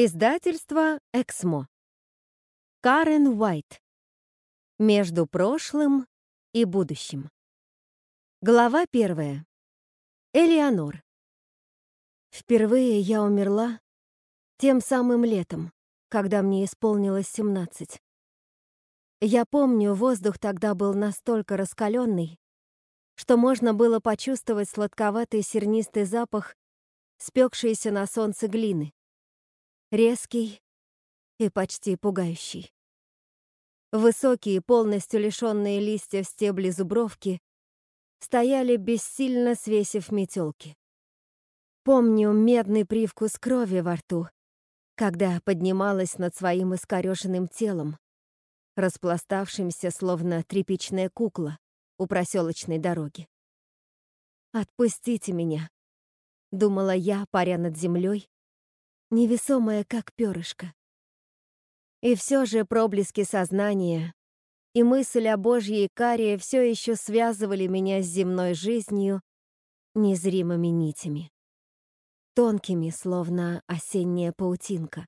Издательство «Эксмо». Карен Уайт. Между прошлым и будущим. Глава первая. Элеонор. Впервые я умерла тем самым летом, когда мне исполнилось 17. Я помню, воздух тогда был настолько раскаленный, что можно было почувствовать сладковатый сернистый запах спекшейся на солнце глины резкий и почти пугающий. Высокие, полностью лишенные листьев стебли зубровки стояли бессильно свесив метелки. Помню медный привкус крови во рту, когда поднималась над своим искорёженным телом, распластавшимся словно тряпичная кукла у проселочной дороги. «Отпустите меня», — думала я, паря над землей, невесомая, как перышко. И все же проблески сознания и мысль о Божьей каре все еще связывали меня с земной жизнью незримыми нитями. Тонкими, словно осенняя паутинка.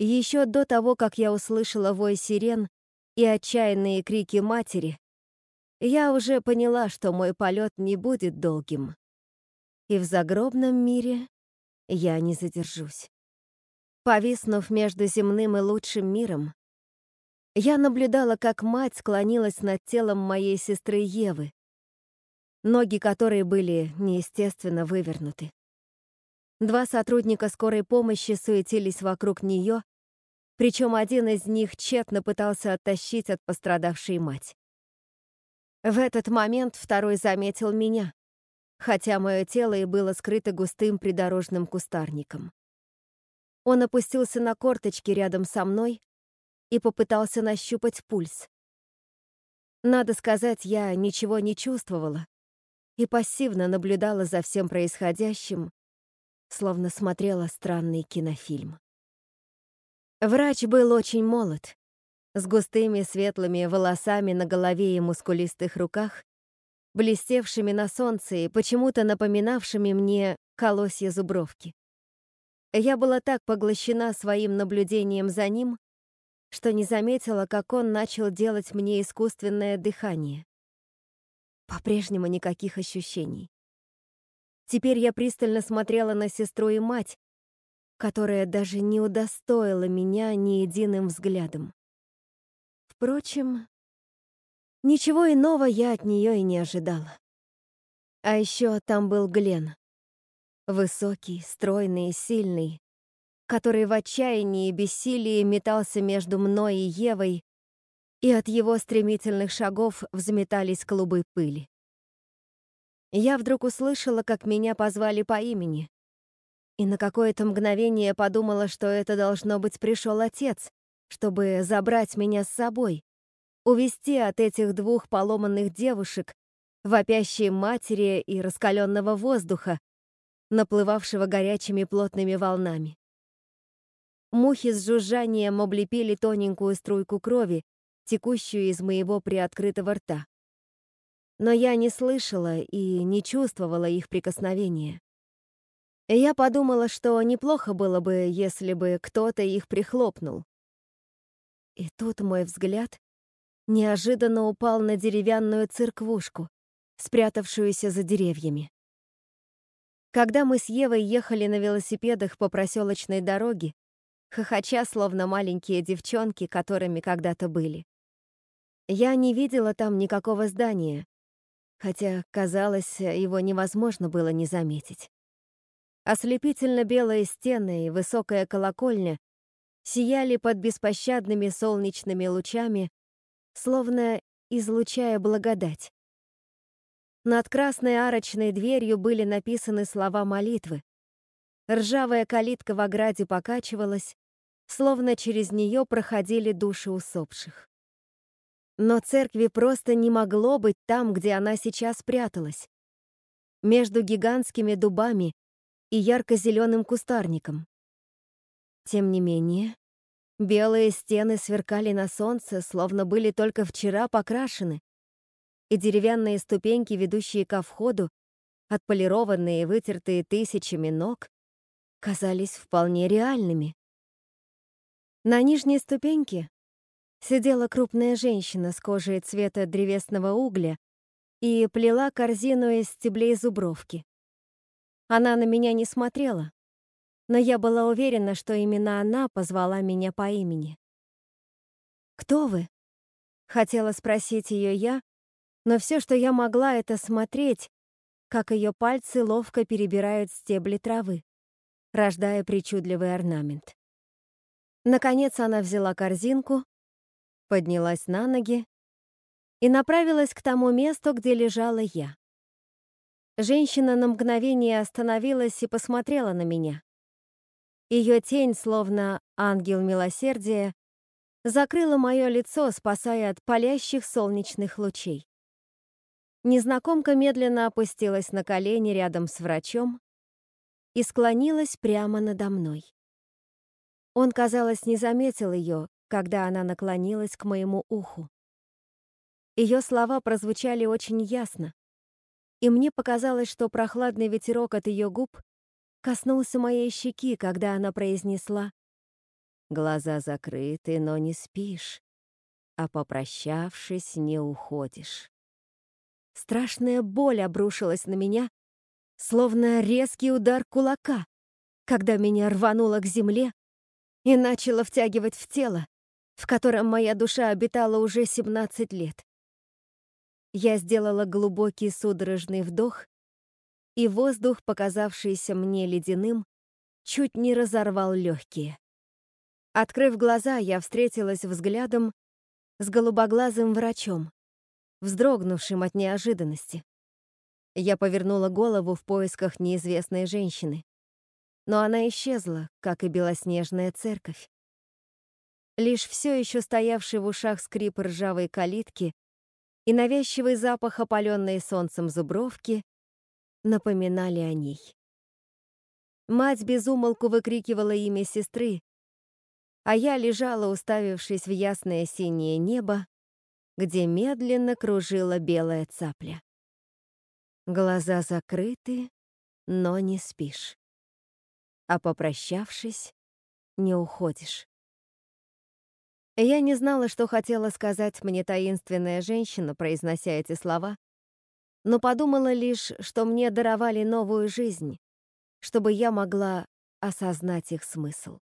Еще до того, как я услышала вой сирен и отчаянные крики матери, я уже поняла, что мой полет не будет долгим. И в загробном мире я не задержусь. Повиснув между земным и лучшим миром, я наблюдала, как мать склонилась над телом моей сестры Евы, ноги которой были неестественно вывернуты. Два сотрудника скорой помощи суетились вокруг нее, причем один из них тщетно пытался оттащить от пострадавшей мать. В этот момент второй заметил меня хотя мое тело и было скрыто густым придорожным кустарником. Он опустился на корточки рядом со мной и попытался нащупать пульс. Надо сказать, я ничего не чувствовала и пассивно наблюдала за всем происходящим, словно смотрела странный кинофильм. Врач был очень молод, с густыми светлыми волосами на голове и мускулистых руках блестевшими на солнце и почему-то напоминавшими мне колосья зубровки. Я была так поглощена своим наблюдением за ним, что не заметила, как он начал делать мне искусственное дыхание. По-прежнему никаких ощущений. Теперь я пристально смотрела на сестру и мать, которая даже не удостоила меня ни единым взглядом. Впрочем, Ничего иного я от нее и не ожидала. А еще там был Глен. Высокий, стройный и сильный, который в отчаянии и бессилии метался между мной и Евой, и от его стремительных шагов взметались клубы пыли. Я вдруг услышала, как меня позвали по имени, и на какое-то мгновение подумала, что это должно быть пришел отец, чтобы забрать меня с собой, увести от этих двух поломанных девушек, вопящей матери и раскаленного воздуха, наплывавшего горячими плотными волнами. Мухи с жужжанием облепили тоненькую струйку крови, текущую из моего приоткрытого рта. Но я не слышала и не чувствовала их прикосновения. Я подумала, что неплохо было бы, если бы кто-то их прихлопнул. И тут мой взгляд неожиданно упал на деревянную церквушку, спрятавшуюся за деревьями. Когда мы с Евой ехали на велосипедах по проселочной дороге, хохоча, словно маленькие девчонки, которыми когда-то были. Я не видела там никакого здания, хотя, казалось, его невозможно было не заметить. Ослепительно белые стены и высокая колокольня сияли под беспощадными солнечными лучами словно излучая благодать. Над красной арочной дверью были написаны слова молитвы. Ржавая калитка в ограде покачивалась, словно через нее проходили души усопших. Но церкви просто не могло быть там, где она сейчас пряталась. Между гигантскими дубами и ярко-зеленым кустарником. Тем не менее, Белые стены сверкали на солнце, словно были только вчера покрашены, и деревянные ступеньки, ведущие ко входу, отполированные и вытертые тысячами ног, казались вполне реальными. На нижней ступеньке сидела крупная женщина с кожей цвета древесного угля и плела корзину из стеблей зубровки. Она на меня не смотрела, но я была уверена, что именно она позвала меня по имени. «Кто вы?» — хотела спросить ее я, но все, что я могла, это смотреть, как ее пальцы ловко перебирают стебли травы, рождая причудливый орнамент. Наконец она взяла корзинку, поднялась на ноги и направилась к тому месту, где лежала я. Женщина на мгновение остановилась и посмотрела на меня. Ее тень, словно ангел милосердия, закрыла мое лицо, спасая от палящих солнечных лучей. Незнакомка медленно опустилась на колени рядом с врачом и склонилась прямо надо мной. Он, казалось, не заметил ее, когда она наклонилась к моему уху. Ее слова прозвучали очень ясно, и мне показалось, что прохладный ветерок от ее губ коснулся моей щеки, когда она произнесла «Глаза закрыты, но не спишь, а попрощавшись, не уходишь». Страшная боль обрушилась на меня, словно резкий удар кулака, когда меня рвануло к земле и начало втягивать в тело, в котором моя душа обитала уже 17 лет. Я сделала глубокий судорожный вдох, и воздух, показавшийся мне ледяным, чуть не разорвал легкие. Открыв глаза, я встретилась взглядом с голубоглазым врачом вздрогнувшим от неожиданности. Я повернула голову в поисках неизвестной женщины, но она исчезла, как и белоснежная церковь. Лишь все еще стоявший в ушах скрип ржавой калитки и навязчивый запах опаленной солнцем зубровки напоминали о ней. Мать безумолку выкрикивала имя сестры, а я лежала, уставившись в ясное синее небо, где медленно кружила белая цапля. Глаза закрыты, но не спишь. А попрощавшись, не уходишь. Я не знала, что хотела сказать мне таинственная женщина, произнося эти слова, но подумала лишь, что мне даровали новую жизнь, чтобы я могла осознать их смысл.